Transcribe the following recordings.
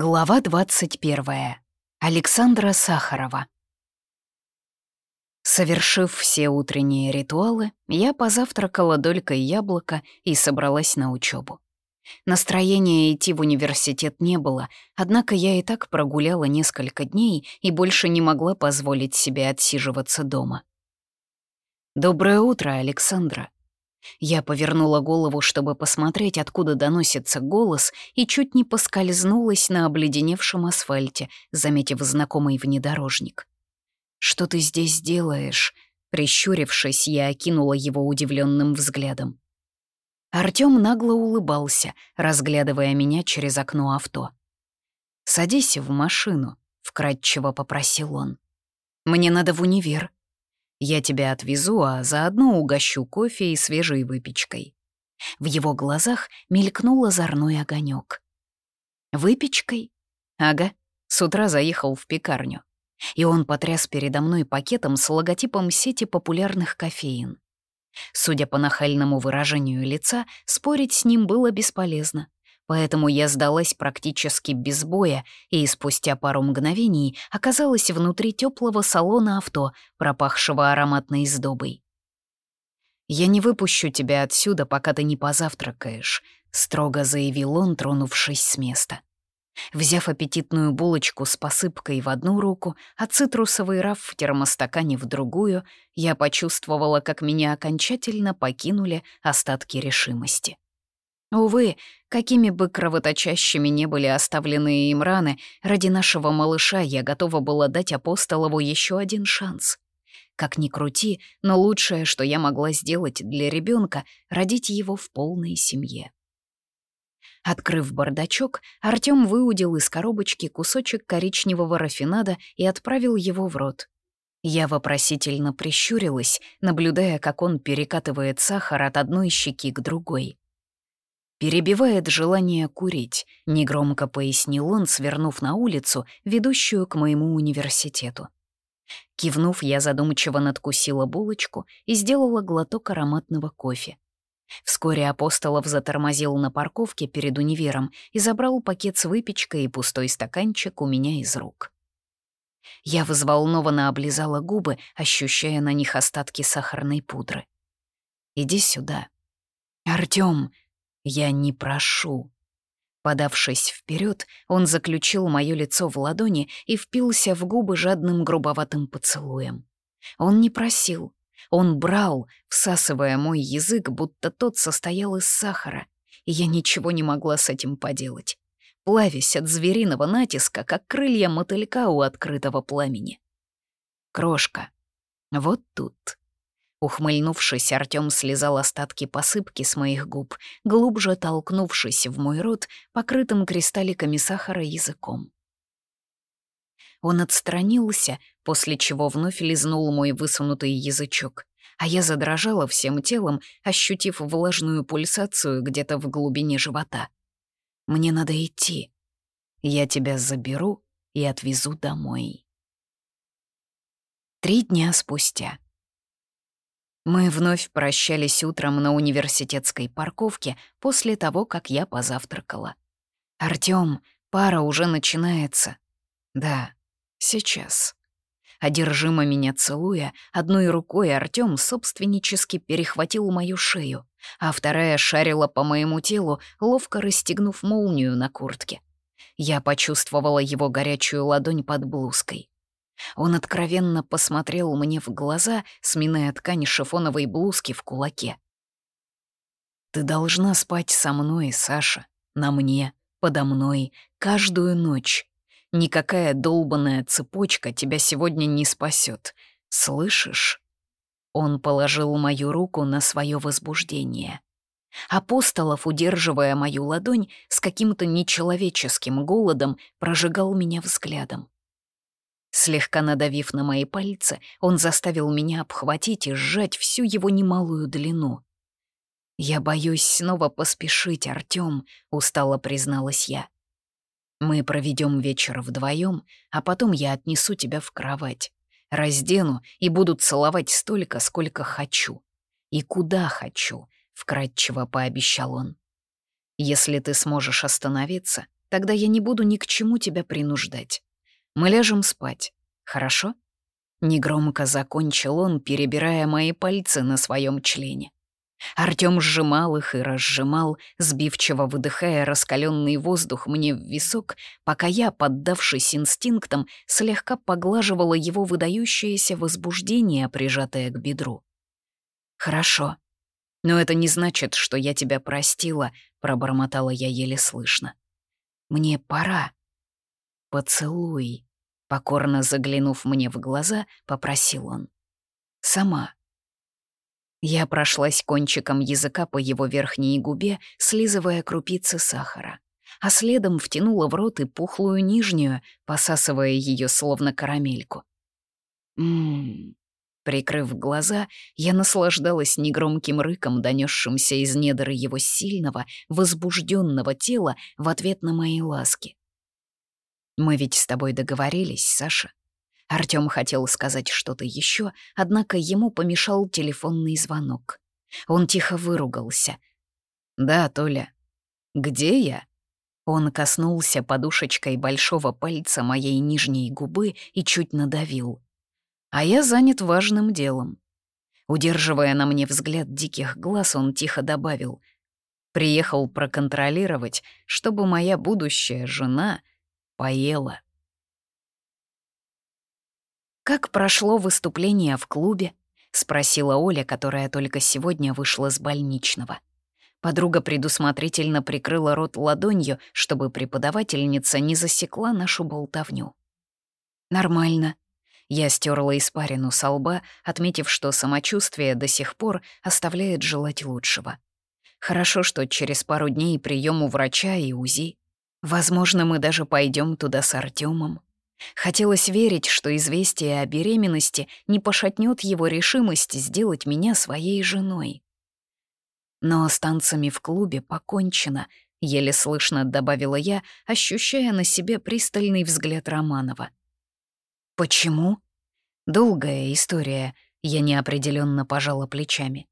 Глава 21. Александра Сахарова. Совершив все утренние ритуалы, я позавтракала долькой яблока и собралась на учебу. Настроения идти в университет не было, однако я и так прогуляла несколько дней и больше не могла позволить себе отсиживаться дома. «Доброе утро, Александра», я повернула голову, чтобы посмотреть, откуда доносится голос, и чуть не поскользнулась на обледеневшем асфальте, заметив знакомый внедорожник. «Что ты здесь делаешь?» Прищурившись, я окинула его удивленным взглядом. Артём нагло улыбался, разглядывая меня через окно авто. «Садись в машину», — вкратчиво попросил он. «Мне надо в универ», я тебя отвезу, а заодно угощу кофе и свежей выпечкой». В его глазах мелькнул озорной огонек. «Выпечкой? Ага, с утра заехал в пекарню. И он потряс передо мной пакетом с логотипом сети популярных кофеин. Судя по нахальному выражению лица, спорить с ним было бесполезно. Поэтому я сдалась практически без боя и спустя пару мгновений оказалась внутри теплого салона авто, пропахшего ароматной сдобой. «Я не выпущу тебя отсюда, пока ты не позавтракаешь», — строго заявил он, тронувшись с места. Взяв аппетитную булочку с посыпкой в одну руку, а цитрусовый раф в термостакане в другую, я почувствовала, как меня окончательно покинули остатки решимости. Увы, какими бы кровоточащими не были оставленные им раны, ради нашего малыша я готова была дать апостолову еще один шанс. Как ни крути, но лучшее, что я могла сделать для ребенка, родить его в полной семье. Открыв бардачок, Артём выудил из коробочки кусочек коричневого рафинада и отправил его в рот. Я вопросительно прищурилась, наблюдая, как он перекатывает сахар от одной щеки к другой. Перебивает желание курить, негромко пояснил он, свернув на улицу, ведущую к моему университету. Кивнув, я задумчиво надкусила булочку и сделала глоток ароматного кофе. Вскоре Апостолов затормозил на парковке перед универом и забрал пакет с выпечкой и пустой стаканчик у меня из рук. Я взволнованно облизала губы, ощущая на них остатки сахарной пудры. «Иди сюда». «Артём!» Я не прошу. Подавшись вперед, он заключил мое лицо в ладони и впился в губы жадным грубоватым поцелуем. Он не просил, он брал, всасывая мой язык, будто тот состоял из сахара, и я ничего не могла с этим поделать, плавясь от звериного натиска, как крылья мотылька у открытого пламени. Крошка, вот тут Ухмыльнувшись, Артём слезал остатки посыпки с моих губ, глубже толкнувшись в мой рот, покрытым кристалликами сахара языком. Он отстранился, после чего вновь лизнул мой высунутый язычок, а я задрожала всем телом, ощутив влажную пульсацию где-то в глубине живота. «Мне надо идти. Я тебя заберу и отвезу домой». Три дня спустя. Мы вновь прощались утром на университетской парковке после того, как я позавтракала. «Артём, пара уже начинается». «Да, сейчас». Одержимо меня целуя, одной рукой Артём собственнически перехватил мою шею, а вторая шарила по моему телу, ловко расстегнув молнию на куртке. Я почувствовала его горячую ладонь под блузкой. Он откровенно посмотрел мне в глаза, сминая ткань шифоновой блузки в кулаке. «Ты должна спать со мной, Саша, на мне, подо мной, каждую ночь. Никакая долбанная цепочка тебя сегодня не спасет. Слышишь?» Он положил мою руку на свое возбуждение. Апостолов, удерживая мою ладонь, с каким-то нечеловеческим голодом прожигал меня взглядом. Слегка надавив на мои пальцы, он заставил меня обхватить и сжать всю его немалую длину. «Я боюсь снова поспешить, Артём», — устало призналась я. «Мы проведем вечер вдвоем, а потом я отнесу тебя в кровать, раздену и буду целовать столько, сколько хочу. И куда хочу», — вкратчиво пообещал он. «Если ты сможешь остановиться, Тогда я не буду ни к чему тебя принуждать. Мы ляжем спать, хорошо?» Негромко закончил он, перебирая мои пальцы на своем члене. Артём сжимал их и разжимал, сбивчиво выдыхая раскаленный воздух мне в висок, пока я, поддавшись инстинктам, слегка поглаживала его выдающееся возбуждение, прижатое к бедру. «Хорошо. Но это не значит, что я тебя простила», — пробормотала я еле слышно. «Мне пора. Поцелуй», — покорно заглянув мне в глаза, попросил он. «Сама». Я прошлась кончиком языка по его верхней губе, слизывая крупицы сахара, а следом втянула в рот и пухлую нижнюю, посасывая ее словно карамельку. Ммм. Прикрыв глаза, я наслаждалась негромким рыком, донесшимся из недр его сильного, возбужденного тела в ответ на мои ласки. «Мы ведь с тобой договорились, Саша. Артём хотел сказать что-то еще, однако ему помешал телефонный звонок. Он тихо выругался. «Да, Толя. Где я?» Он коснулся подушечкой большого пальца моей нижней губы и чуть надавил. «А я занят важным делом». Удерживая на мне взгляд диких глаз, он тихо добавил. «Приехал проконтролировать, чтобы моя будущая жена поела». «Как прошло выступление в клубе?» — спросила Оля, которая только сегодня вышла с больничного. Подруга предусмотрительно прикрыла рот ладонью, чтобы преподавательница не засекла нашу болтовню. «Нормально». Я стерла испарину со лба, отметив, что самочувствие до сих пор оставляет желать лучшего. Хорошо, что через пару дней прием у врача и УЗИ. Возможно, мы даже пойдем туда с Артемом. Хотелось верить, что известие о беременности не пошатнет его решимость сделать меня своей женой. Но с танцами в клубе покончено, еле слышно добавила я, ощущая на себе пристальный взгляд Романова. Почему? Долгая история, я неопределенно пожала плечами.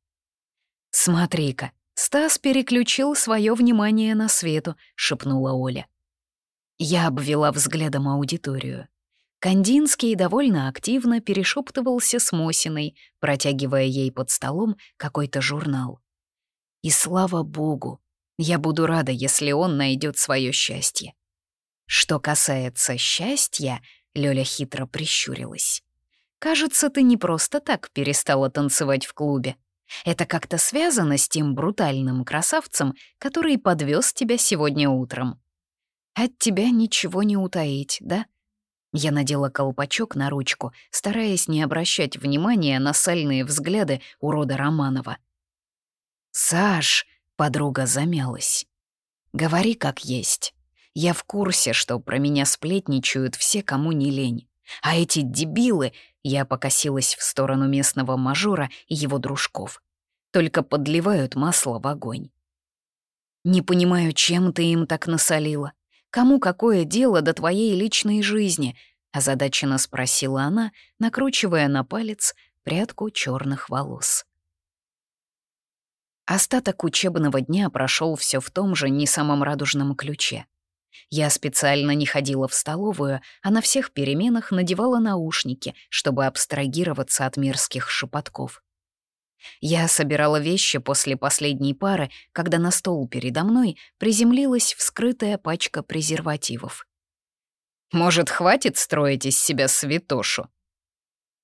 Смотри-ка, Стас переключил свое внимание на свету, шепнула Оля. Я обвела взглядом аудиторию. Кандинский довольно активно перешептывался с Мосиной, протягивая ей под столом какой-то журнал. И слава богу, я буду рада, если он найдет свое счастье. Что касается счастья, Лёля хитро прищурилась. «Кажется, ты не просто так перестала танцевать в клубе. Это как-то связано с тем брутальным красавцем, который подвез тебя сегодня утром. От тебя ничего не утаить, да? Я надела колпачок на ручку, стараясь не обращать внимания на сальные взгляды урода Романова. «Саш!» — подруга замялась. «Говори как есть. Я в курсе, что про меня сплетничают все, кому не лень. А эти дебилы...» — я покосилась в сторону местного мажора и его дружков. «Только подливают масло в огонь. Не понимаю, чем ты им так насолила. Кому какое дело до твоей личной жизни?» — озадаченно спросила она, накручивая на палец прядку черных волос. Остаток учебного дня прошел все в том же не самом радужном ключе. Я специально не ходила в столовую, а на всех переменах надевала наушники, чтобы абстрагироваться от мерзких шепотков. Я собирала вещи после последней пары, когда на стол передо мной приземлилась вскрытая пачка презервативов. «Может, хватит строить из себя святошу?»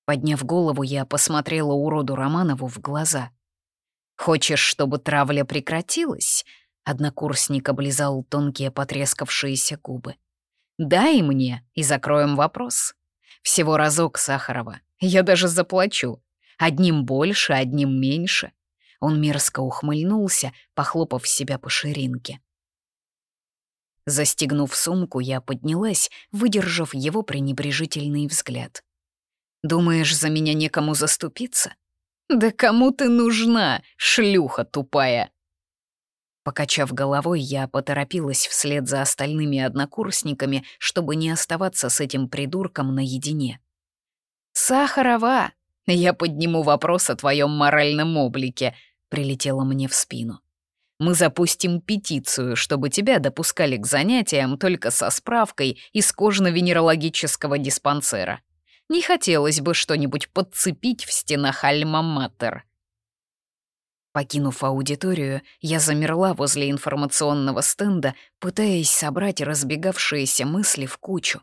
Подняв голову, я посмотрела уроду Романову в глаза. «Хочешь, чтобы травля прекратилась?» Однокурсник облизал тонкие потрескавшиеся губы. «Дай мне, и закроем вопрос. Всего разок, Сахарова. Я даже заплачу. Одним больше, одним меньше. Он мерзко ухмыльнулся, похлопав себя по ширинке. Застегнув сумку, я поднялась, выдержав его пренебрежительный взгляд. «Думаешь, за меня некому заступиться? Да кому ты нужна, шлюха тупая?» Покачав головой, я поторопилась вслед за остальными однокурсниками, чтобы не оставаться с этим придурком наедине. «Сахарова, я подниму вопрос о твоем моральном облике», — прилетело мне в спину. Мы запустим петицию, чтобы тебя допускали к занятиям только со справкой из кожно-венерологического диспансера. Не хотелось бы что-нибудь подцепить в стенах Альма-Матер». Покинув аудиторию, я замерла возле информационного стенда, пытаясь собрать разбегавшиеся мысли в кучу.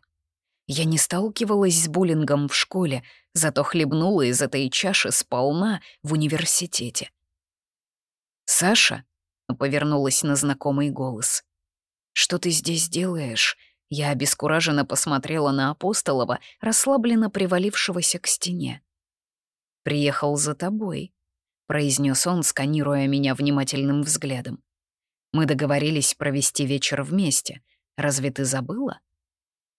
Я не сталкивалась с буллингом в школе, зато хлебнула из этой чаши сполна в университете. «Саша?» — повернулась на знакомый голос. «Что ты здесь делаешь?» Я обескураженно посмотрела на Апостолова, расслабленно привалившегося к стене. «Приехал за тобой», — произнес он, сканируя меня внимательным взглядом. «Мы договорились провести вечер вместе. Разве ты забыла?»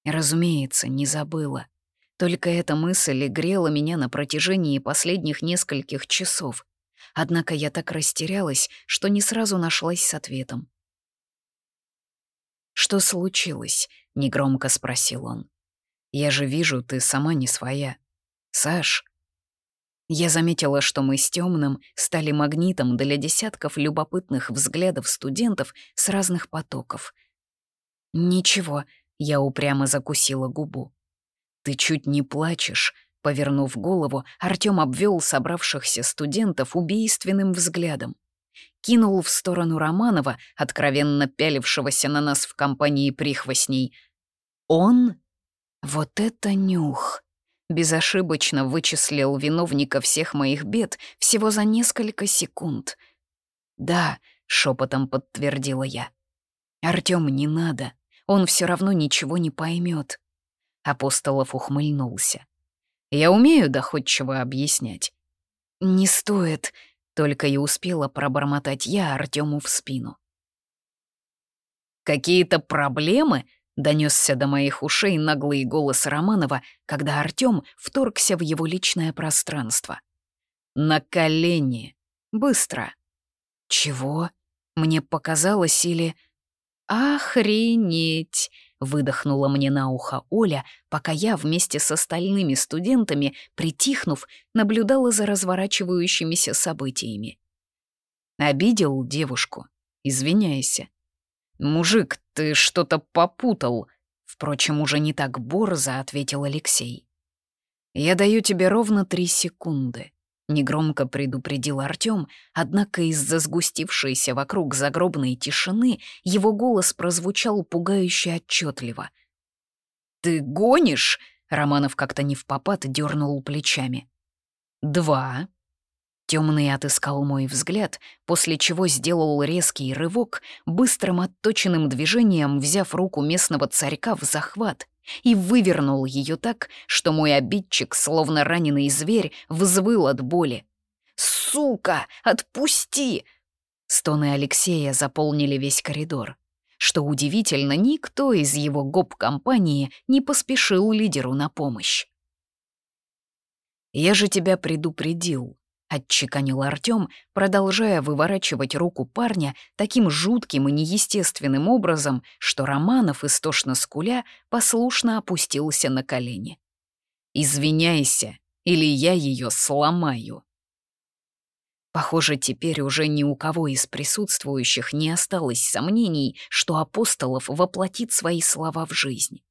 Разумеется, не забыла. Только эта мысль грела меня на протяжении последних нескольких часов. Однако я так растерялась, что не сразу нашлась с ответом. «Что случилось?» — негромко спросил он. «Я же вижу, ты сама не своя. Саш?» Я заметила, что мы с темным стали магнитом для десятков любопытных взглядов студентов с разных потоков. «Ничего», — я упрямо закусила губу. «Ты чуть не плачешь», — повернув голову, Артём обвел собравшихся студентов убийственным взглядом кинул в сторону Романова, откровенно пялившегося на нас в компании прихвостней. Он? Вот это нюх! Безошибочно вычислил виновника всех моих бед всего за несколько секунд. «Да», — шепотом подтвердила я. «Артём, не надо, он все равно ничего не поймет. Апостолов ухмыльнулся. «Я умею доходчиво объяснять». «Не стоит», только и успела пробормотать я Артему в спину. «Какие-то проблемы?» — донесся до моих ушей наглый голос Романова, когда Артем вторгся в его личное пространство. «На колени! Быстро!» «Чего? Мне показалось или...» «Охренеть!» Выдохнула мне на ухо Оля, пока я вместе с остальными студентами, притихнув, наблюдала за разворачивающимися событиями. Обидел девушку. Извиняйся. «Мужик, ты что-то попутал», — впрочем, уже не так борзо ответил Алексей. «Я даю тебе ровно три секунды. Негромко предупредил Артём, однако из-за сгустившейся вокруг загробной тишины его голос прозвучал пугающе отчетливо. «Ты гонишь?» — Романов как-то не в попад дернул плечами. «Два». Темный отыскал мой взгляд, после чего сделал резкий рывок, быстрым отточенным движением взяв руку местного царька в захват и вывернул ее так, что мой обидчик, словно раненый зверь, взвыл от боли. «Сука, отпусти!» Стоны Алексея заполнили весь коридор. Что удивительно, никто из его гоп-компании не поспешил лидеру на помощь. «Я же тебя предупредил», отчеканил Артём, продолжая выворачивать руку парня таким жутким и неестественным образом, что Романов, истошно скуля, послушно опустился на колени. «Извиняйся, или я ее сломаю». Похоже, теперь уже ни у кого из присутствующих не осталось сомнений, что Апостолов воплотит свои слова в жизнь.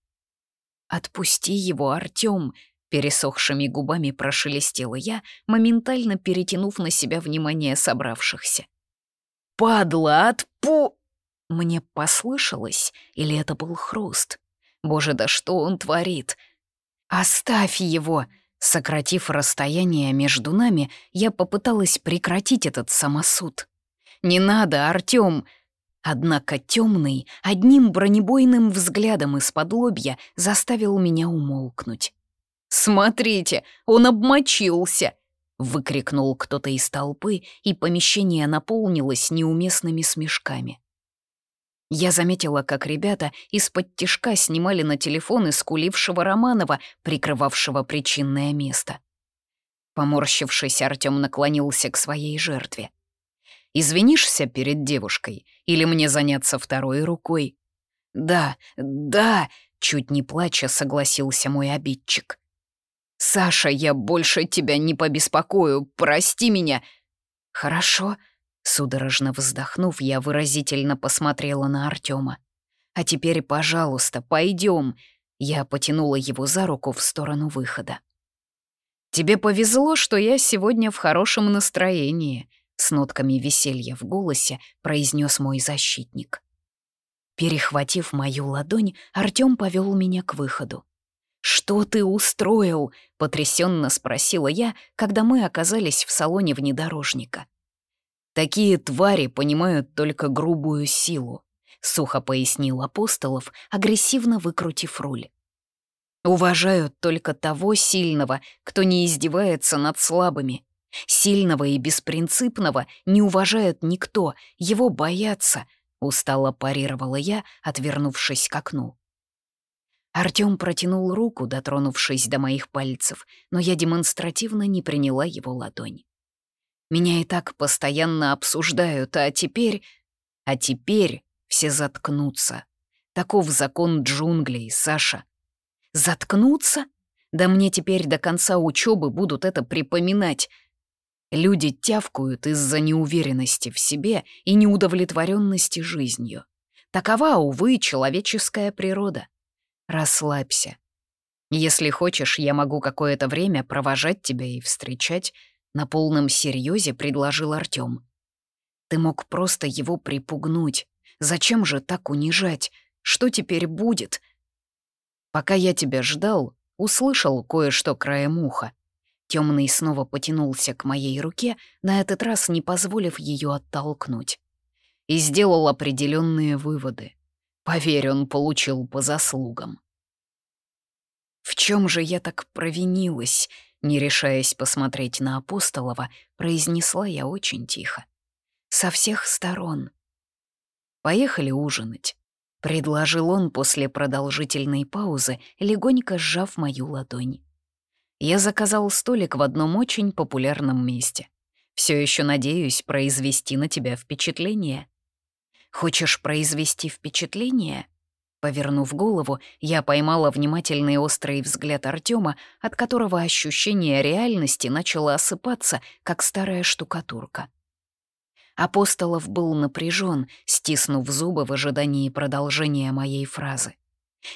«Отпусти его, Артём», Пересохшими губами прошелестела я, моментально перетянув на себя внимание собравшихся. «Падла, отпу...» Мне послышалось, или это был хруст? Боже, да что он творит? «Оставь его!» Сократив расстояние между нами, я попыталась прекратить этот самосуд. «Не надо, Артём!» Однако темный одним бронебойным взглядом из-под лобья заставил меня умолкнуть. «Смотрите, он обмочился!» — выкрикнул кто-то из толпы, и помещение наполнилось неуместными смешками. Я заметила, как ребята из-под тишка снимали на телефон искулившего Романова, прикрывавшего причинное место. Поморщившись, Артём наклонился к своей жертве. «Извинишься перед девушкой? Или мне заняться второй рукой?» «Да, да!» — чуть не плача согласился мой обидчик. «Саша, я больше тебя не побеспокою, прости меня!» «Хорошо», Судорожно вздохнув, я выразительно посмотрела на Артема. «А теперь, пожалуйста, пойдем. Я потянула его за руку в сторону выхода. «Тебе повезло, что я сегодня в хорошем настроении», — с нотками веселья в голосе произнес мой защитник. Перехватив мою ладонь, Артём повел меня к выходу. «Что ты устроил?» — потрясенно спросила я, когда мы оказались в салоне внедорожника. «Такие твари понимают только грубую силу», — сухо пояснил Апостолов, агрессивно выкрутив руль. «Уважают только того сильного, кто не издевается над слабыми. Сильного и беспринципного не уважает никто, его боятся», — устало парировала я, отвернувшись к окну. Артём протянул руку, дотронувшись до моих пальцев, но я демонстративно не приняла его ладонь. Меня и так постоянно обсуждают, а теперь... А теперь все заткнутся. Таков закон джунглей, Саша. Заткнуться? Да мне теперь до конца учебы будут это припоминать. Люди тявкают из-за неуверенности в себе и неудовлетворенности жизнью. Такова, увы, человеческая природа. Расслабься. Если хочешь, я могу какое-то время провожать тебя и встречать. На полном серьезе предложил Артём. Ты мог просто его припугнуть. Зачем же так унижать? Что теперь будет? Пока я тебя ждал, услышал кое-что краем уха. Темный снова потянулся к моей руке, на этот раз не позволив ее оттолкнуть. И сделал определенные выводы. Поверь, он получил по заслугам. В чем же я так провинилась? Не решаясь посмотреть на Апостолова, произнесла я очень тихо. Со всех сторон. «Поехали ужинать», — предложил он после продолжительной паузы, легонько сжав мою ладонь. Я заказал столик в одном очень популярном месте. Все еще надеюсь произвести на тебя впечатление. Хочешь произвести впечатление? Повернув голову, я поймала внимательный острый взгляд Артема, от которого ощущение реальности начало осыпаться, как старая штукатурка. Апостолов был напряжен, стиснув зубы в ожидании продолжения моей фразы.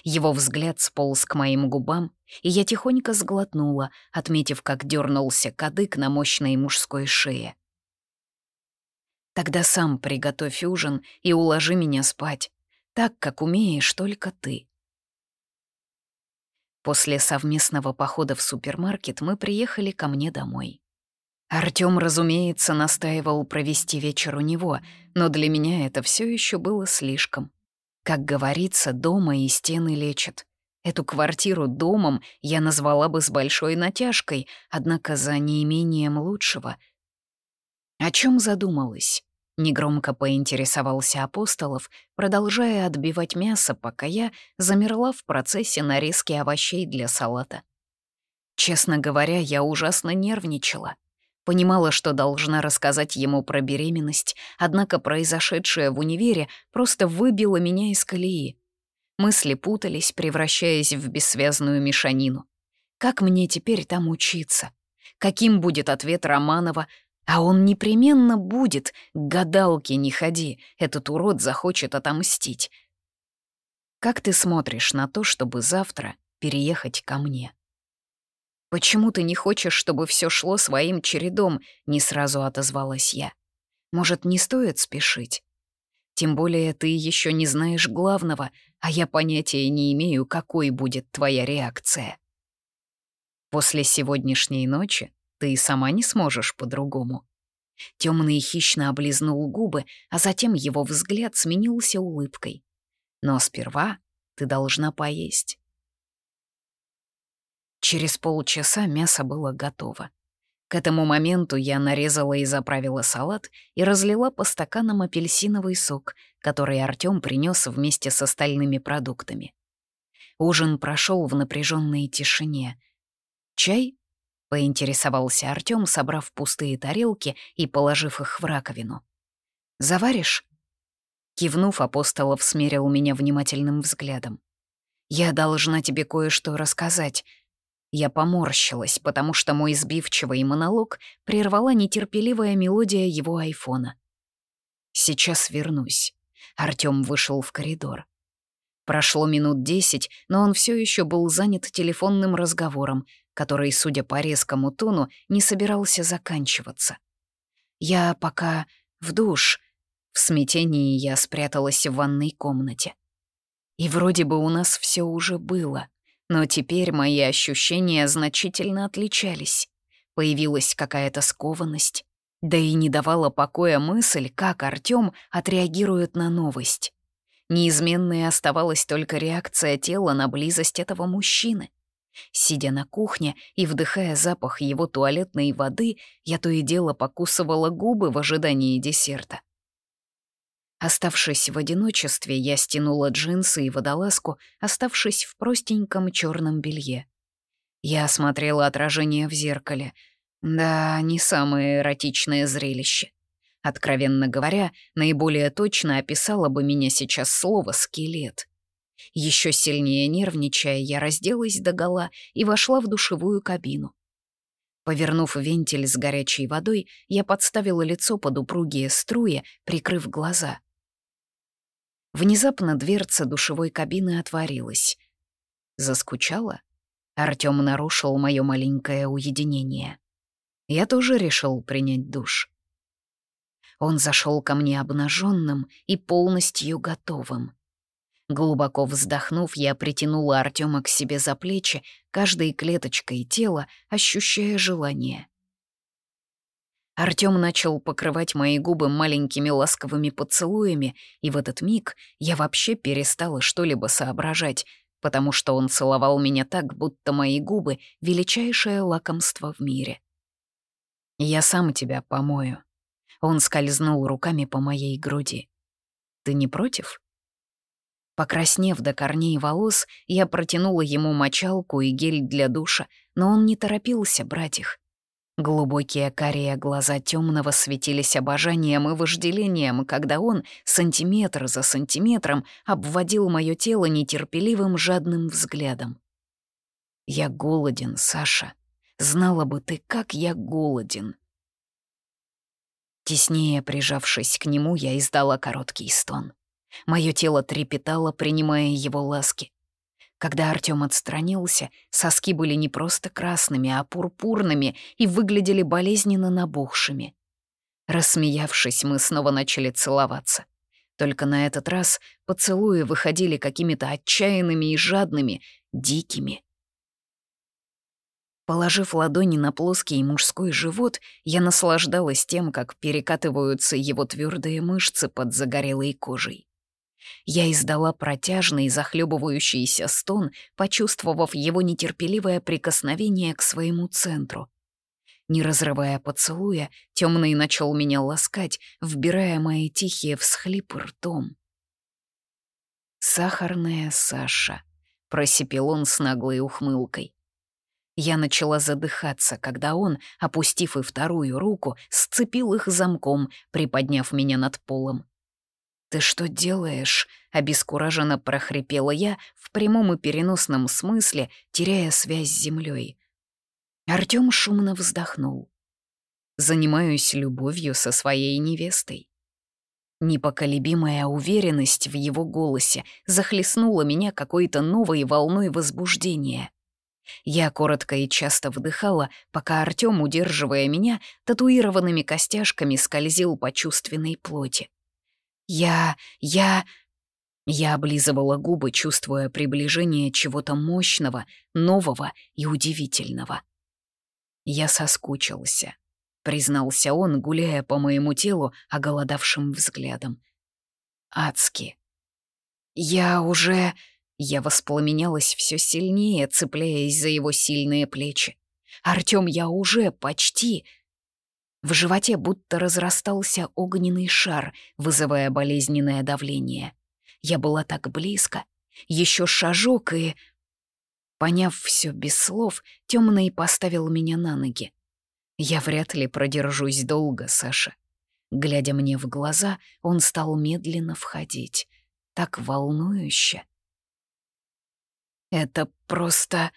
Его взгляд сполз к моим губам, и я тихонько сглотнула, отметив, как дернулся кадык на мощной мужской шее. «Тогда сам приготовь ужин и уложи меня спать так, как умеешь только ты. После совместного похода в супермаркет мы приехали ко мне домой. Артём, разумеется, настаивал провести вечер у него, но для меня это все еще было слишком. Как говорится, дома и стены лечат. Эту квартиру домом я назвала бы с большой натяжкой, однако за неимением лучшего. О чем задумалась? Негромко поинтересовался Апостолов, продолжая отбивать мясо, пока я замерла в процессе нарезки овощей для салата. Честно говоря, я ужасно нервничала. Понимала, что должна рассказать ему про беременность, однако произошедшее в универе просто выбило меня из колеи. Мысли путались, превращаясь в бессвязную мешанину. Как мне теперь там учиться? Каким будет ответ Романова, а он непременно будет, к гадалке не ходи, этот урод захочет отомстить. Как ты смотришь на то, чтобы завтра переехать ко мне? Почему ты не хочешь, чтобы все шло своим чередом? Не сразу отозвалась я. Может, не стоит спешить? Тем более ты еще не знаешь главного, а я понятия не имею, какой будет твоя реакция. После сегодняшней ночи ты и сама не сможешь по-другому. Темный хищно облизнул губы, а затем его взгляд сменился улыбкой. Но сперва ты должна поесть. Через полчаса мясо было готово. К этому моменту я нарезала и заправила салат и разлила по стаканам апельсиновый сок, который Артём принес вместе с остальными продуктами. Ужин прошел в напряженной тишине. Чай поинтересовался Артём, собрав пустые тарелки и положив их в раковину. «Заваришь?» Кивнув, Апостолов смерил меня внимательным взглядом. «Я должна тебе кое-что рассказать». Я поморщилась, потому что мой сбивчивый монолог прервала нетерпеливая мелодия его айфона. Сейчас вернусь. Артём вышел в коридор. Прошло минут десять, но он все еще был занят телефонным разговором, который, судя по резкому тону, не собирался заканчиваться. «Я пока в душ». В смятении я спряталась в ванной комнате. И вроде бы у нас все уже было, но теперь мои ощущения значительно отличались. Появилась какая-то скованность, да и не давала покоя мысль, как Артём отреагирует на новость. Неизменной оставалась только реакция тела на близость этого мужчины. Сидя на кухне и вдыхая запах его туалетной воды, я то и дело покусывала губы в ожидании десерта. Оставшись в одиночестве, я стянула джинсы и водолазку, оставшись в простеньком черном белье. Я осмотрела отражение в зеркале. Да, не самое эротичное зрелище. Откровенно говоря, наиболее точно описало бы меня сейчас слово «скелет». Еще сильнее нервничая, я разделась догола и вошла в душевую кабину. Повернув вентиль с горячей водой, я подставила лицо под упругие струи, прикрыв глаза. Внезапно дверца душевой кабины отворилась. Заскучала? Артём нарушил моё маленькое уединение. Я тоже решил принять душ. Он зашел ко мне обнаженным и полностью готовым. Глубоко вздохнув, я притянула Артема к себе за плечи, каждой клеточкой тела ощущая желание. Артём начал покрывать мои губы маленькими ласковыми поцелуями, и в этот миг я вообще перестала что-либо соображать, потому что он целовал меня так, будто мои губы — величайшее лакомство в мире. «Я сам тебя помою». Он скользнул руками по моей груди. «Ты не против?» Покраснев до корней волос, я протянула ему мочалку и гель для душа, но он не торопился брать их. Глубокие карие глаза темного светились обожанием и вожделением, когда он сантиметр за сантиметром обводил мое тело нетерпеливым жадным взглядом. «Я голоден, Саша. Знала бы ты, как я голоден». Теснее прижавшись к нему, я издала короткий стон. Мое тело трепетало, принимая его ласки. Когда Артём отстранился, соски были не просто красными, а пурпурными и выглядели болезненно набухшими. Рассмеявшись, мы снова начали целоваться. Только на этот раз поцелуи выходили какими-то отчаянными и жадными, дикими. Положив ладони на плоский мужской живот, я наслаждалась тем, как перекатываются его твердые мышцы под загорелой кожей. Я издала протяжный, захлебывающийся стон, почувствовав его нетерпеливое прикосновение к своему центру. Не разрывая поцелуя, темный начал меня ласкать, вбирая мои тихие всхлипы ртом. «Сахарная Саша», — просипел он с наглой ухмылкой. Я начала задыхаться, когда он, опустив и вторую руку, сцепил их замком, приподняв меня над полом. «Ты что делаешь?» — обескураженно прохрипела я в прямом и переносном смысле, теряя связь с землей. Артём шумно вздохнул. «Занимаюсь любовью со своей невестой». Непоколебимая уверенность в его голосе захлестнула меня какой-то новой волной возбуждения. Я коротко и часто вдыхала, пока Артём, удерживая меня, татуированными костяшками скользил по чувственной плоти. Я... я... Я облизывала губы, чувствуя приближение чего-то мощного, нового и удивительного. Я соскучился, признался он, гуляя по моему телу оголодавшим взглядом. Адски. Я уже... Я воспламенялась все сильнее, цепляясь за его сильные плечи. Артём, я уже почти... В животе будто разрастался огненный шар, вызывая болезненное давление. Я была так близко. Еще шажок и... Поняв все без слов, темный поставил меня на ноги. Я вряд ли продержусь долго, Саша. Глядя мне в глаза, он стал медленно входить. Так волнующе. Это просто...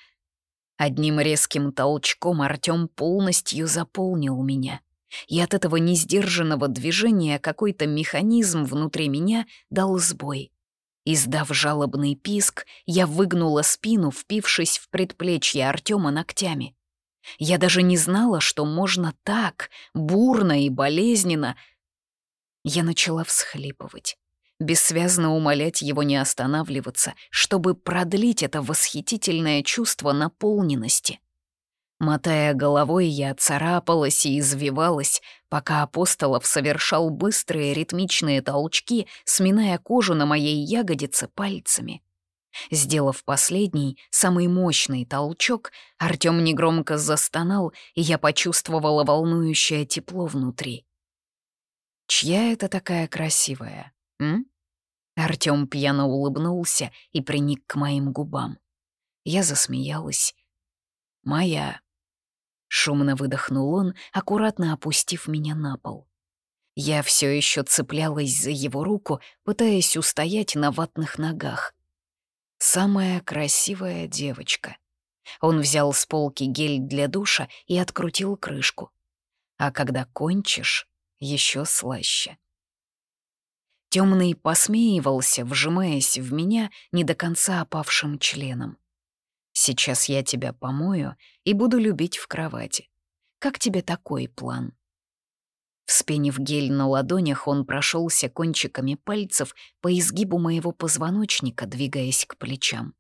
Одним резким толчком Артём полностью заполнил меня — И от этого несдержанного движения какой-то механизм внутри меня дал сбой. Издав жалобный писк, я выгнула спину, впившись в предплечье Артема ногтями. Я даже не знала, что можно так, бурно и болезненно. Я начала всхлипывать, бессвязно умолять его не останавливаться, чтобы продлить это восхитительное чувство наполненности. Мотая головой, я царапалась и извивалась, пока Апостолов совершал быстрые ритмичные толчки, сминая кожу на моей ягодице пальцами. Сделав последний, самый мощный толчок, Артём негромко застонал, и я почувствовала волнующее тепло внутри. «Чья это такая красивая, м?» Артём пьяно улыбнулся и приник к моим губам. Я засмеялась. «Моя». Шумно выдохнул он, аккуратно опустив меня на пол. Я все еще цеплялась за его руку, пытаясь устоять на ватных ногах. Самая красивая девочка. Он взял с полки гель для душа и открутил крышку. А когда кончишь, еще слаще. Темный посмеивался, вжимаясь в меня не до конца опавшим членом. Сейчас я тебя помою и буду любить в кровати. Как тебе такой план? Вспенив гель на ладонях, он прошелся кончиками пальцев по изгибу моего позвоночника, двигаясь к плечам.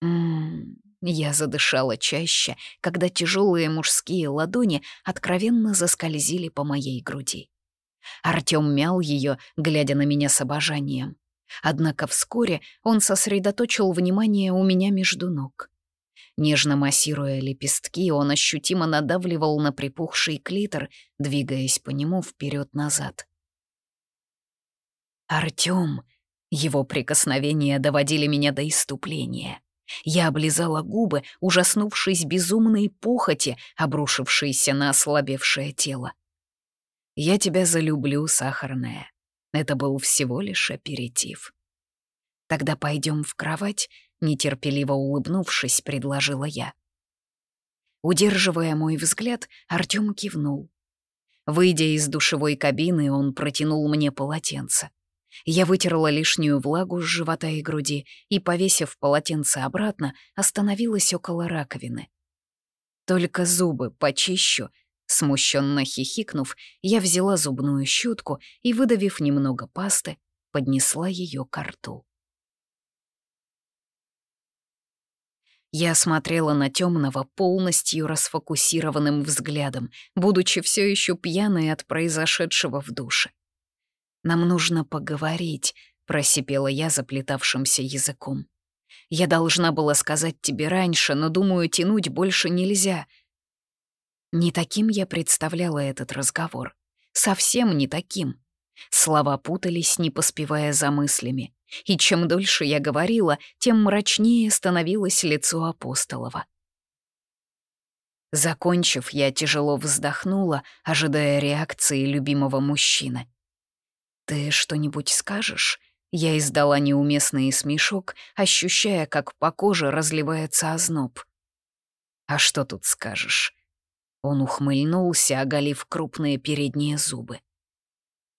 Ммм, я задышала чаще, когда тяжелые мужские ладони откровенно заскользили по моей груди. Артём мял ее, глядя на меня с обожанием. Однако вскоре он сосредоточил внимание у меня между ног. Нежно массируя лепестки, он ощутимо надавливал на припухший клитор, двигаясь по нему вперед назад Артём! Его прикосновения доводили меня до иступления. Я облизала губы, ужаснувшись безумной похоти, обрушившейся на ослабевшее тело. «Я тебя залюблю, сахарная». Это был всего лишь аперитив. «Тогда пойдем в кровать нетерпеливо улыбнувшись, предложила я. Удерживая мой взгляд, Артём кивнул. Выйдя из душевой кабины, он протянул мне полотенце. Я вытерла лишнюю влагу с живота и груди и, повесив полотенце обратно, остановилась около раковины. Только зубы почищу. Смущенно хихикнув, я взяла зубную щетку и, выдавив немного пасты, поднесла ее к рту. Я смотрела на темного полностью расфокусированным взглядом, будучи все еще пьяной от произошедшего в душе. «Нам нужно поговорить», — просипела я заплетавшимся языком. «Я должна была сказать тебе раньше, но, думаю, тянуть больше нельзя». Не таким я представляла этот разговор. Совсем не таким. Слова путались, не поспевая за мыслями. И чем дольше я говорила, тем мрачнее становилось лицо Апостолова. Закончив, я тяжело вздохнула, ожидая реакции любимого мужчины. «Ты что-нибудь скажешь?» Я издала неуместный смешок, ощущая, как по коже разливается озноб. «А что тут скажешь?» Он ухмыльнулся, оголив крупные передние зубы.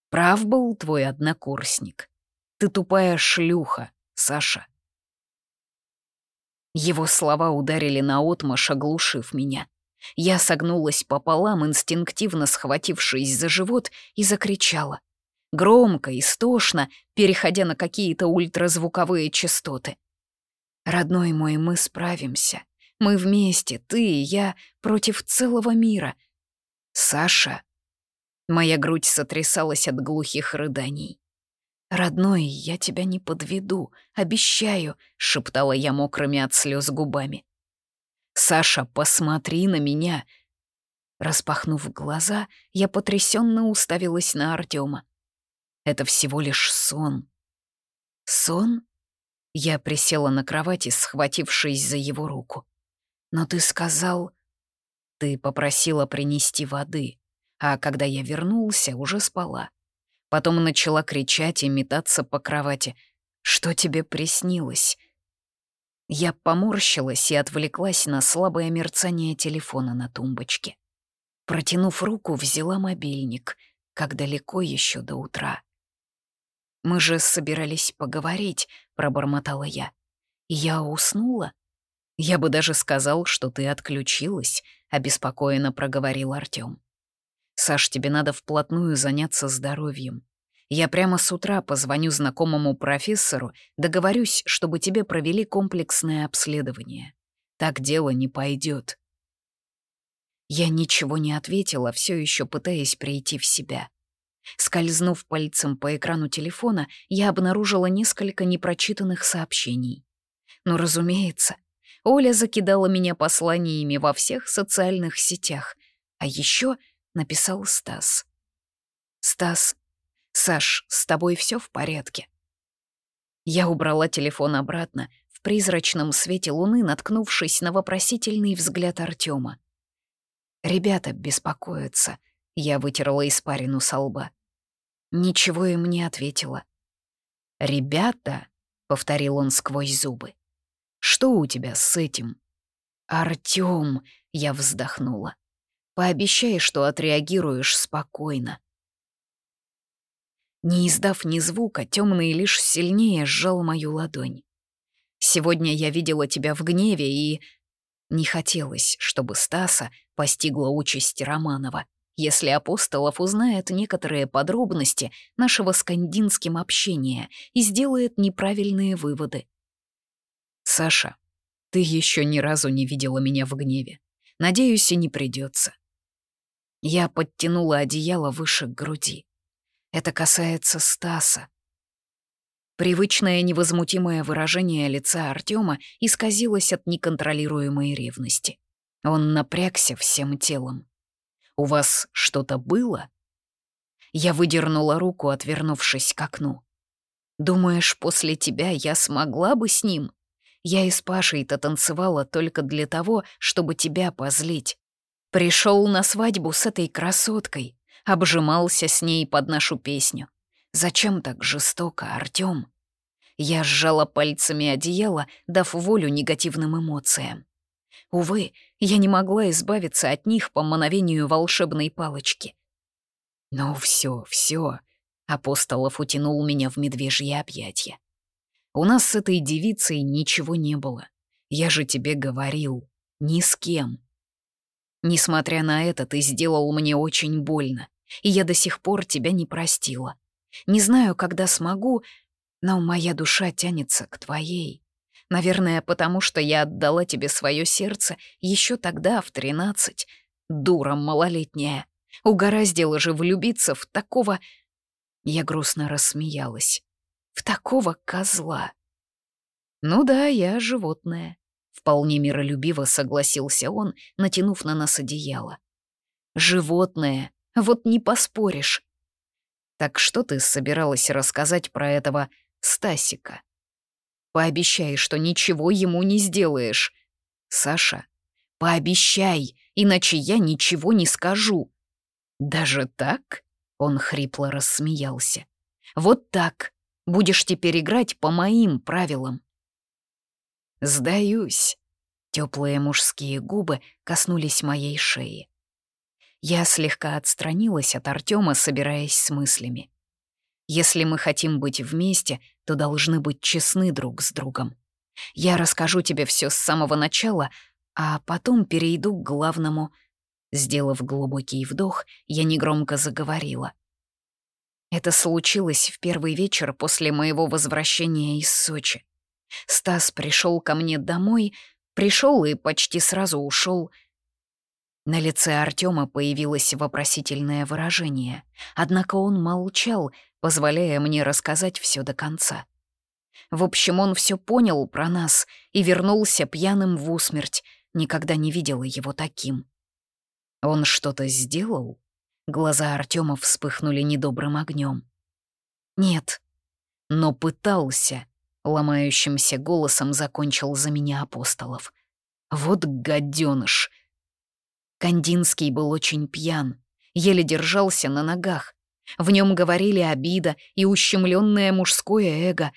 «Прав был твой однокурсник. Ты тупая шлюха, Саша. Его слова ударили наотмашь, оглушив меня. Я согнулась пополам, инстинктивно схватившись за живот, и закричала. Громко, истошно, переходя на какие-то ультразвуковые частоты. «Родной мой, мы справимся. Мы вместе, ты и я, против целого мира. Саша...» Моя грудь сотрясалась от глухих рыданий. «Родной, я тебя не подведу, обещаю», — шептала я мокрыми от слез губами. «Саша, посмотри на меня!» Распахнув глаза, я потрясенно уставилась на Артема. «Это всего лишь сон». «Сон?» Я присела на кровати, схватившись за его руку. «Но ты сказал...» «Ты попросила принести воды, а когда я вернулся, уже спала. Потом начала кричать и метаться по кровати. «Что тебе приснилось?» Я поморщилась и отвлеклась на слабое мерцание телефона на тумбочке. Протянув руку, взяла мобильник. Как далеко еще до утра. «Мы же собирались поговорить», — пробормотала я. «Я уснула?» «Я бы даже сказал, что ты отключилась», — обеспокоенно проговорил Артём. «Саш, тебе надо вплотную заняться здоровьем. Я прямо с утра позвоню знакомому профессору, договорюсь, чтобы тебе провели комплексное обследование. Так дело не пойдет. Я ничего не ответила, все еще пытаясь прийти в себя. Скользнув пальцем по экрану телефона, я обнаружила несколько непрочитанных сообщений. Но, разумеется, Оля закидала меня посланиями во всех социальных сетях, а еще написал Стас. «Стас, Саш, с тобой все в порядке?» Я убрала телефон обратно, в призрачном свете луны наткнувшись на вопросительный взгляд Артема. «Ребята беспокоятся», — я вытерла испарину со лба. Ничего им не ответила. «Ребята», — повторил он сквозь зубы, — «что у тебя с этим?» «Артём», — я вздохнула, — «пообещай, что отреагируешь спокойно». Не издав ни звука, темный лишь сильнее сжал мою ладонь. «Сегодня я видела тебя в гневе и...» Не хотелось, чтобы Стаса постигла участь Романова, если Апостолов узнает некоторые подробности нашего с Кандинским общения и сделает неправильные выводы. «Саша, ты еще ни разу не видела меня в гневе. Надеюсь, и не придется. Я подтянула одеяло выше к груди. Это касается Стаса. Привычное невозмутимое выражение лица Артема исказилось от неконтролируемой ревности. Он напрягся всем телом. «У вас что-то было?» Я выдернула руку, отвернувшись к окну. «Думаешь, после тебя я смогла бы с ним? Я и с Пашей-то танцевала только для того, чтобы тебя позлить. Пришел на свадьбу с этой красоткой, обжимался с ней под нашу песню. Зачем так жестоко, Артём?» Я сжала пальцами одеяло, дав волю негативным эмоциям. Увы, я не могла избавиться от них по мановению волшебной палочки. «Ну все, все, Апостолов утянул меня в медвежье объятья. «У нас с этой девицей ничего не было. Я же тебе говорил, ни с кем. Несмотря на это, ты сделал мне очень больно, и я до сих пор тебя не простила. Не знаю, когда смогу, но моя душа тянется к твоей. Наверное, потому что я отдала тебе свое сердце еще тогда, в тринадцать. Дура малолетняя. Угораздило же влюбиться в такого... Я грустно рассмеялась. В такого козла. Ну да, я животное. Вполне миролюбиво согласился он, натянув на нас одеяло. Животное, вот не поспоришь. Так что ты собиралась рассказать про этого Стасика? Пообещай, что ничего ему не сделаешь. Саша, пообещай, иначе я ничего не скажу. Даже так? Он хрипло рассмеялся. Вот так. Будешь теперь играть по моим правилам. Сдаюсь. Теплые мужские губы коснулись моей шеи. Я слегка отстранилась от Артема, собираясь с мыслями. Если мы хотим быть вместе, то должны быть честны друг с другом. Я расскажу тебе все с самого начала, а потом перейду к главному. Сделав глубокий вдох, я негромко заговорила. Это случилось в первый вечер после моего возвращения из Сочи. Стас пришел ко мне домой, пришел и почти сразу ушел. На лице Артема появилось вопросительное выражение, однако он молчал, позволяя мне рассказать все до конца. В общем, он все понял про нас и вернулся пьяным в усмерть, никогда не видела его таким. Он что-то сделал? Глаза Артема вспыхнули недобрым огнем. Нет, но пытался, ломающимся голосом закончил за меня апостолов. Вот гаденыш. Кандинский был очень пьян, еле держался на ногах, в нем говорили обида и ущемленное мужское эго.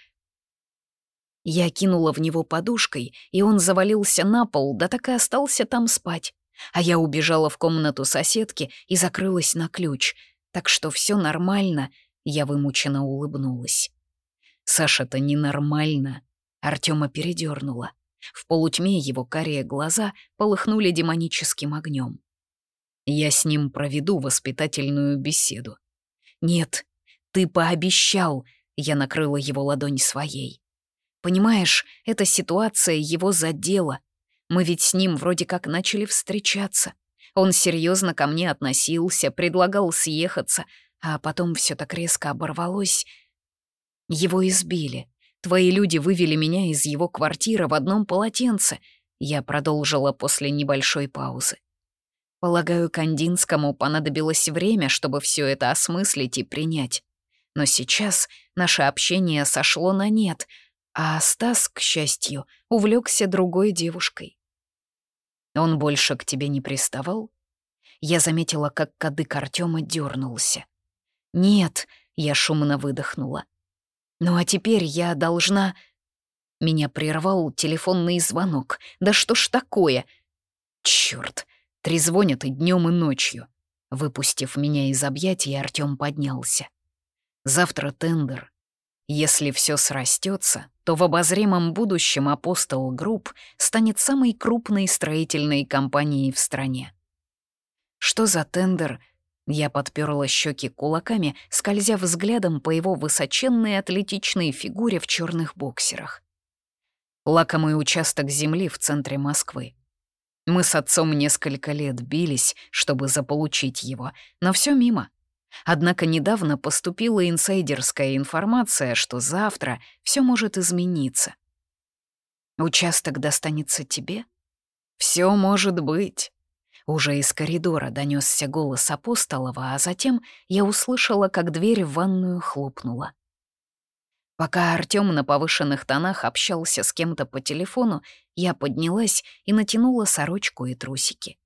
Я кинула в него подушкой, и он завалился на пол, да так и остался там спать. А я убежала в комнату соседки и закрылась на ключ, так что все нормально, я вымученно улыбнулась. Саша-то ненормально. Артема передернула. В полутьме его карие глаза полыхнули демоническим огнем. Я с ним проведу воспитательную беседу. Нет, ты пообещал, я накрыла его ладонь своей. Понимаешь, эта ситуация его задела. Мы ведь с ним вроде как начали встречаться. Он серьезно ко мне относился, предлагал съехаться, а потом все так резко оборвалось. Его избили. Твои люди вывели меня из его квартиры в одном полотенце. Я продолжила после небольшой паузы. Полагаю, Кандинскому понадобилось время, чтобы все это осмыслить и принять. Но сейчас наше общение сошло на нет, а Стас, к счастью, увлекся другой девушкой. Он больше к тебе не приставал? Я заметила, как кадык Артема дернулся. «Нет», — я шумно выдохнула. «Ну а теперь я должна...» Меня прервал телефонный звонок. «Да что ж такое?» «Чёрт, Трезвонят и днем, и ночью. Выпустив меня из объятий, Артём поднялся. Завтра тендер. Если все срастется, то в обозримом будущем Апостол Групп станет самой крупной строительной компанией в стране. Что за тендер? Я подперла щеки кулаками, скользя взглядом по его высоченной атлетичной фигуре в черных боксерах. Лакомый участок земли в центре Москвы. Мы с отцом несколько лет бились, чтобы заполучить его, но все мимо. Однако недавно поступила инсайдерская информация, что завтра все может измениться. Участок достанется тебе? Все может быть. Уже из коридора донесся голос Апостолова, а затем я услышала, как дверь в ванную хлопнула. Пока Артём на повышенных тонах общался с кем-то по телефону, я поднялась и натянула сорочку и трусики.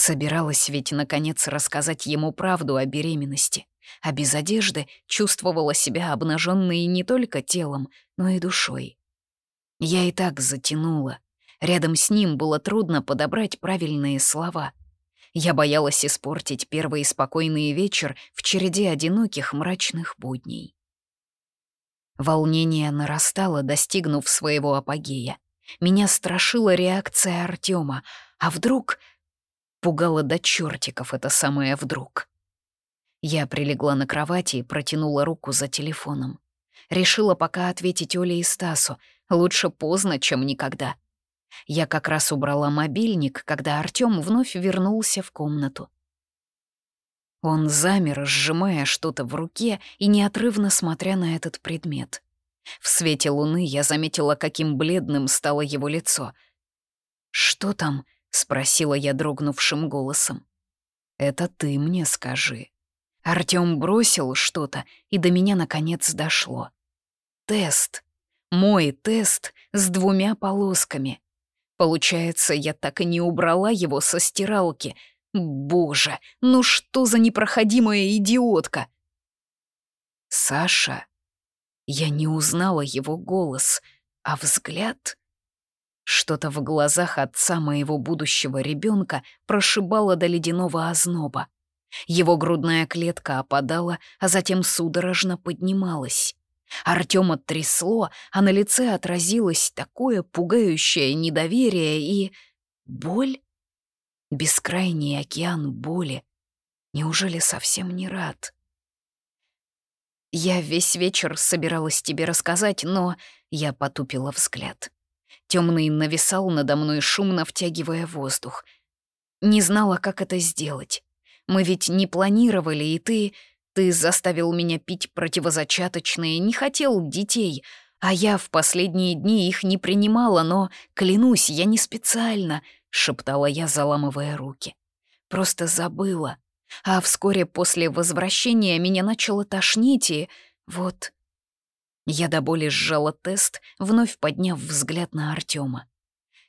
Собиралась ведь, наконец, рассказать ему правду о беременности, а без одежды чувствовала себя обнаженной не только телом, но и душой. Я и так затянула. Рядом с ним было трудно подобрать правильные слова. Я боялась испортить первый спокойный вечер в череде одиноких мрачных будней. Волнение нарастало, достигнув своего апогея. Меня страшила реакция Артема, а вдруг... Пугало до чертиков это самое «вдруг». Я прилегла на кровати и протянула руку за телефоном. Решила пока ответить Оле и Стасу. Лучше поздно, чем никогда. Я как раз убрала мобильник, когда Артём вновь вернулся в комнату. Он замер, сжимая что-то в руке и неотрывно смотря на этот предмет. В свете луны я заметила, каким бледным стало его лицо. «Что там?» — спросила я дрогнувшим голосом. «Это ты мне скажи». Артём бросил что-то, и до меня наконец дошло. Тест. Мой тест с двумя полосками. Получается, я так и не убрала его со стиралки — Боже, ну что за непроходимая идиотка? Саша. Я не узнала его голос, а взгляд... Что-то в глазах отца моего будущего ребенка прошибало до ледяного озноба. Его грудная клетка опадала, а затем судорожно поднималась. Артема трясло, а на лице отразилось такое пугающее недоверие и... боль? Бескрайний океан боли. Неужели совсем не рад? Я весь вечер собиралась тебе рассказать, но я потупила взгляд. Темный нависал надо мной, шумно втягивая воздух. Не знала, как это сделать. Мы ведь не планировали, и ты... Ты заставил меня пить противозачаточные, не хотел детей, а я в последние дни их не принимала, но, клянусь, я не специально —— шептала я, заламывая руки. «Просто забыла. А вскоре после возвращения меня начало тошнить, и вот...» Я до боли сжала тест, вновь подняв взгляд на Артема.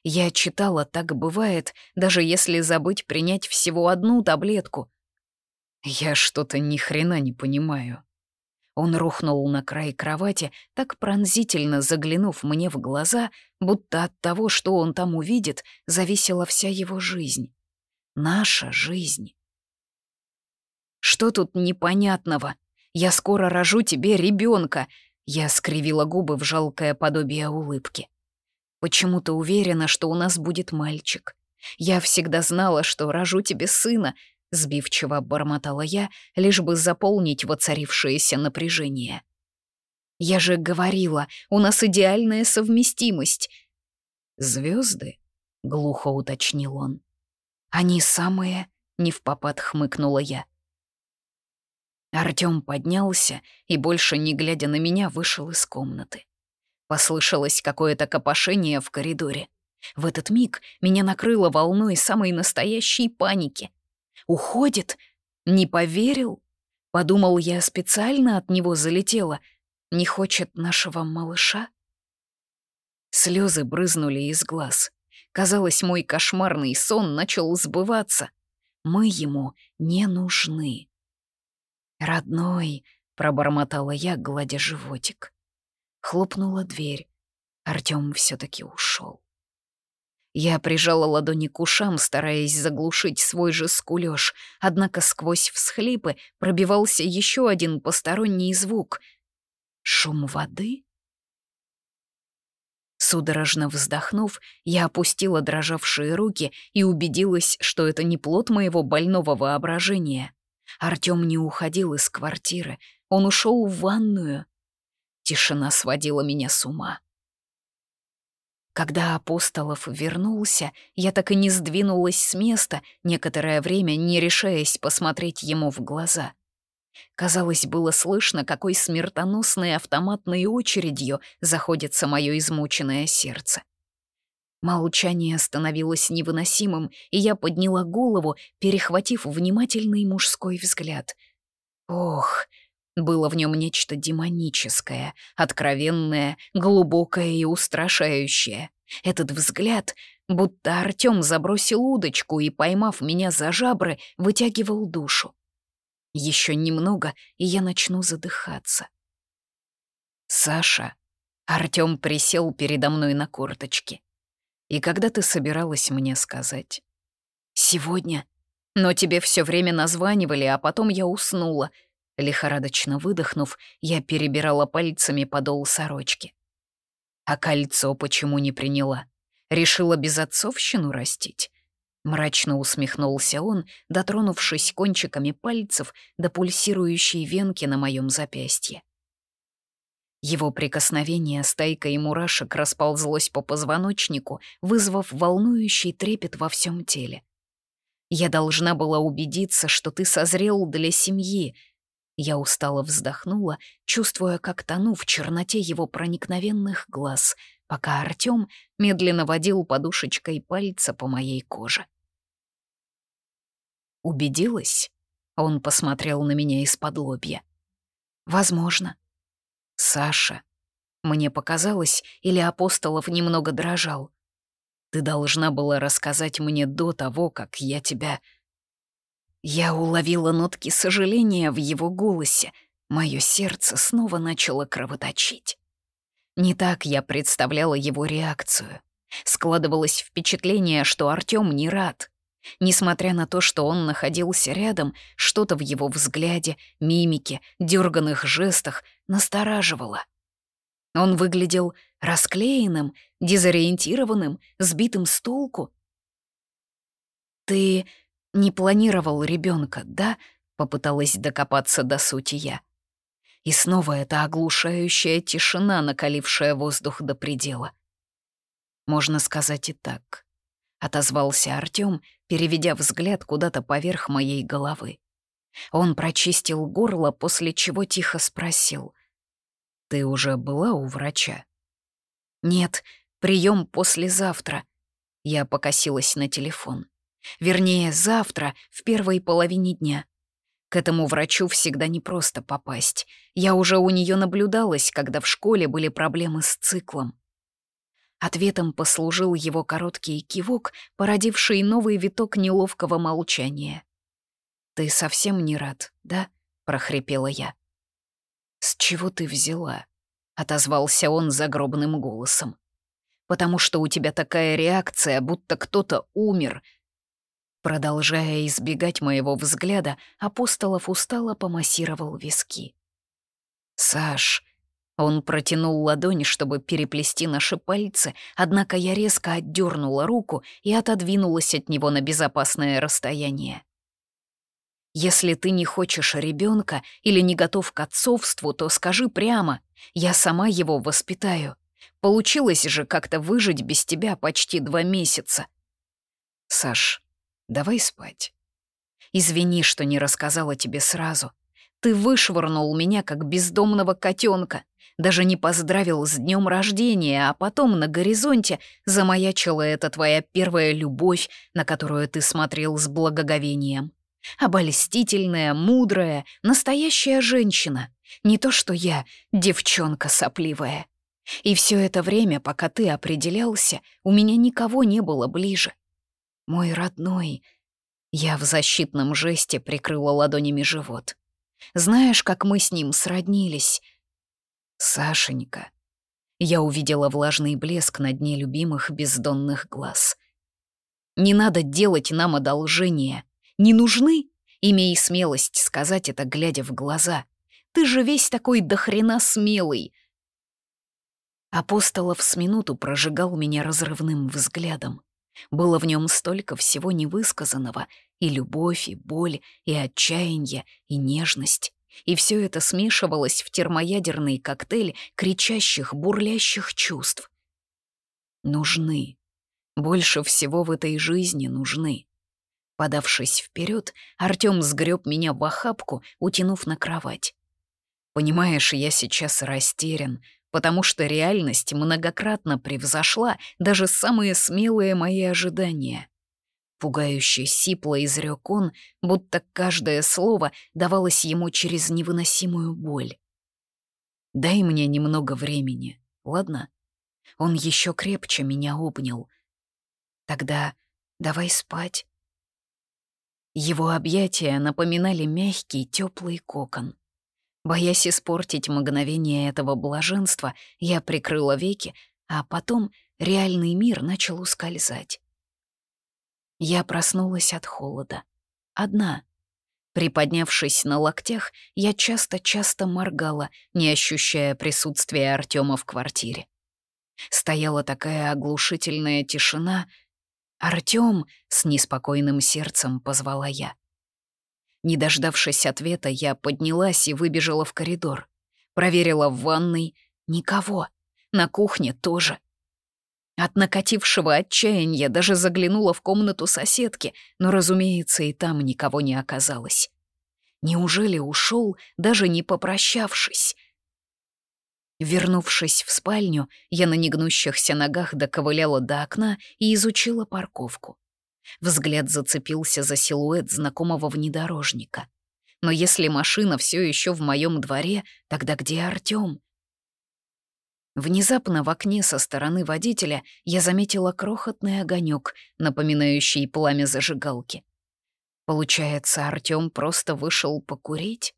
Я читала, так бывает, даже если забыть принять всего одну таблетку. Я что-то ни хрена не понимаю. Он рухнул на край кровати, так пронзительно заглянув мне в глаза, будто от того, что он там увидит, зависела вся его жизнь. наша жизнь. Что тут непонятного? Я скоро рожу тебе ребенка. Я скривила губы в жалкое подобие улыбки. Почему-то уверена, что у нас будет мальчик. Я всегда знала, что рожу тебе сына, сбивчиво бормотала я, лишь бы заполнить воцарившееся напряжение. Я же говорила, у нас идеальная совместимость. Звезды? глухо уточнил он. Они самые, не в попад хмыкнула я. Артём поднялся и, больше не глядя на меня, вышел из комнаты. Послышалось какое-то копошение в коридоре. В этот миг меня накрыло волной самой настоящей паники. «Уходит? Не поверил?» Подумал, я специально от него залетела. Не хочет нашего малыша? Слезы брызнули из глаз. Казалось, мой кошмарный сон начал сбываться. Мы ему не нужны. «Родной», — пробормотала я, гладя животик. Хлопнула дверь. Артём все таки ушел. Я прижала ладони к ушам, стараясь заглушить свой же скулёж, однако сквозь всхлипы пробивался еще один посторонний звук. Шум воды? Судорожно вздохнув, я опустила дрожавшие руки и убедилась, что это не плод моего больного воображения. Артём не уходил из квартиры, он ушел в ванную. Тишина сводила меня с ума. Когда Апостолов вернулся, я так и не сдвинулась с места, некоторое время не решаясь посмотреть ему в глаза. Казалось, было слышно, какой смертоносной автоматной очередью заходится мое измученное сердце. Молчание становилось невыносимым, и я подняла голову, перехватив внимательный мужской взгляд. Ох, было в нем нечто демоническое, откровенное, глубокое и устрашающее. Этот взгляд, будто Артём забросил удочку и, поймав меня за жабры, вытягивал душу. Еще немного, и я начну задыхаться. «Саша», — Артём присел передо мной на корточки. «И когда ты собиралась мне сказать?» «Сегодня. Но тебе все время названивали, а потом я уснула», Лихорадочно выдохнув, я перебирала пальцами подол сорочки. А кольцо почему не приняла? Решила безотцовщину растить? Мрачно усмехнулся он, дотронувшись кончиками пальцев до пульсирующей венки на моем запястье. Его прикосновение стайкой мурашек расползлось по позвоночнику, вызвав волнующий трепет во всем теле. «Я должна была убедиться, что ты созрел для семьи», я устало вздохнула, чувствуя, как тону в черноте его проникновенных глаз, пока Артём медленно водил подушечкой пальца по моей коже. «Убедилась?» — он посмотрел на меня из-под лобья. «Возможно». «Саша», мне показалось, или Апостолов немного дрожал. «Ты должна была рассказать мне до того, как я тебя...» Я уловила нотки сожаления в его голосе. Мое сердце снова начало кровоточить. Не так я представляла его реакцию. Складывалось впечатление, что Артём не рад. Несмотря на то, что он находился рядом, что-то в его взгляде, мимике, дерганных жестах настораживало. Он выглядел расклеенным, дезориентированным, сбитым с толку. «Ты не планировал ребенка, да?» — попыталась докопаться до сути я. И снова эта оглушающая тишина, накалившая воздух до предела. «Можно сказать и так», — отозвался Артём, переведя взгляд куда-то поверх моей головы. Он прочистил горло, после чего тихо спросил. «Ты уже была у врача?» «Нет, прием послезавтра». Я покосилась на телефон. Вернее, завтра, в первой половине дня. К этому врачу всегда непросто попасть. Я уже у нее наблюдалась, когда в школе были проблемы с циклом. Ответом послужил его короткий кивок, породивший новый виток неловкого молчания. «Ты совсем не рад, да?» — прохрипела я. «С чего ты взяла?» — отозвался он загробным голосом. «Потому что у тебя такая реакция, будто кто-то умер», Продолжая избегать моего взгляда, Апостолов устало помассировал виски. «Саш!» Он протянул ладони, чтобы переплести наши пальцы, однако я резко отдернула руку и отодвинулась от него на безопасное расстояние. «Если ты не хочешь ребенка или не готов к отцовству, то скажи прямо, я сама его воспитаю. Получилось же как-то выжить без тебя почти два месяца. Саш, давай спать. Извини, что не рассказала тебе сразу. Ты вышвырнул меня, как бездомного котенка, даже не поздравил с днем рождения, а потом на горизонте замаячила эта твоя первая любовь, на которую ты смотрел с благоговением. Обольстительная, мудрая, настоящая женщина. Не то что я, девчонка сопливая. И все это время, пока ты определялся, у меня никого не было ближе. Мой родной... Я в защитном жесте прикрыла ладонями живот. Знаешь, как мы с ним сроднились? Сашенька. Я увидела влажный блеск на дне любимых бездонных глаз. Не надо делать нам одолжения. Не нужны? Имей смелость сказать это, глядя в глаза. Ты же весь такой дохрена смелый. Апостолов с минуту прожигал меня разрывным взглядом. Было в нем столько всего невысказанного, и любовь, и боль, и отчаяние, и нежность. И все это смешивалось в термоядерный коктейль кричащих, бурлящих чувств. Нужны. Больше всего в этой жизни нужны. Подавшись вперед, Артем сгреб меня в охапку, утянув на кровать. Понимаешь, я сейчас растерян, потому что реальность многократно превзошла даже самые смелые мои ожидания. Пугающе сипло изрек он, будто каждое слово давалось ему через невыносимую боль. «Дай мне немного времени, ладно?» Он еще крепче меня обнял. «Тогда давай спать». Его объятия напоминали мягкий, теплый кокон. Боясь испортить мгновение этого блаженства, я прикрыла веки, а потом реальный мир начал ускользать. Я проснулась от холода. Одна. Приподнявшись на локтях, я часто-часто моргала, не ощущая присутствия Артема в квартире. Стояла такая оглушительная тишина. «Артём!» — с неспокойным сердцем позвала я. Не дождавшись ответа, я поднялась и выбежала в коридор. Проверила в ванной — никого. На кухне тоже. От накатившего отчаяния даже заглянула в комнату соседки, но, разумеется, и там никого не оказалось. Неужели ушел, даже не попрощавшись? Вернувшись в спальню, я на негнущихся ногах доковыляла до окна и изучила парковку. Взгляд зацепился за силуэт знакомого внедорожника. Но если машина все еще в моем дворе, тогда где Артем? Внезапно в окне со стороны водителя я заметила крохотный огонек, напоминающий пламя зажигалки. Получается, Артем просто вышел покурить?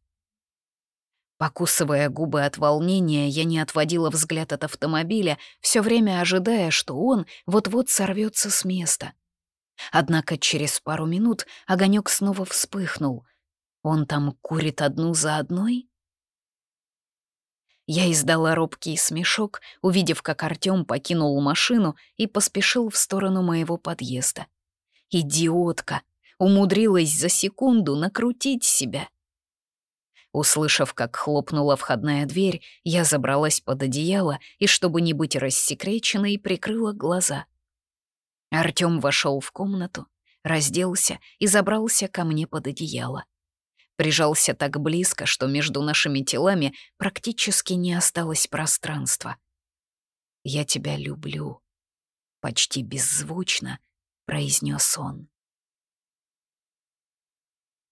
Покусывая губы от волнения, я не отводила взгляд от автомобиля, все время ожидая, что он вот-вот сорвется с места. Однако через пару минут огонек снова вспыхнул. Он там курит одну за одной? Я издала робкий смешок, увидев, как Артём покинул машину и поспешил в сторону моего подъезда. Идиотка! Умудрилась за секунду накрутить себя. Услышав, как хлопнула входная дверь, я забралась под одеяло и, чтобы не быть рассекреченной, прикрыла глаза. Артём вошел в комнату, разделся и забрался ко мне под одеяло. Прижался так близко, что между нашими телами практически не осталось пространства. «Я тебя люблю», — почти беззвучно произнес он.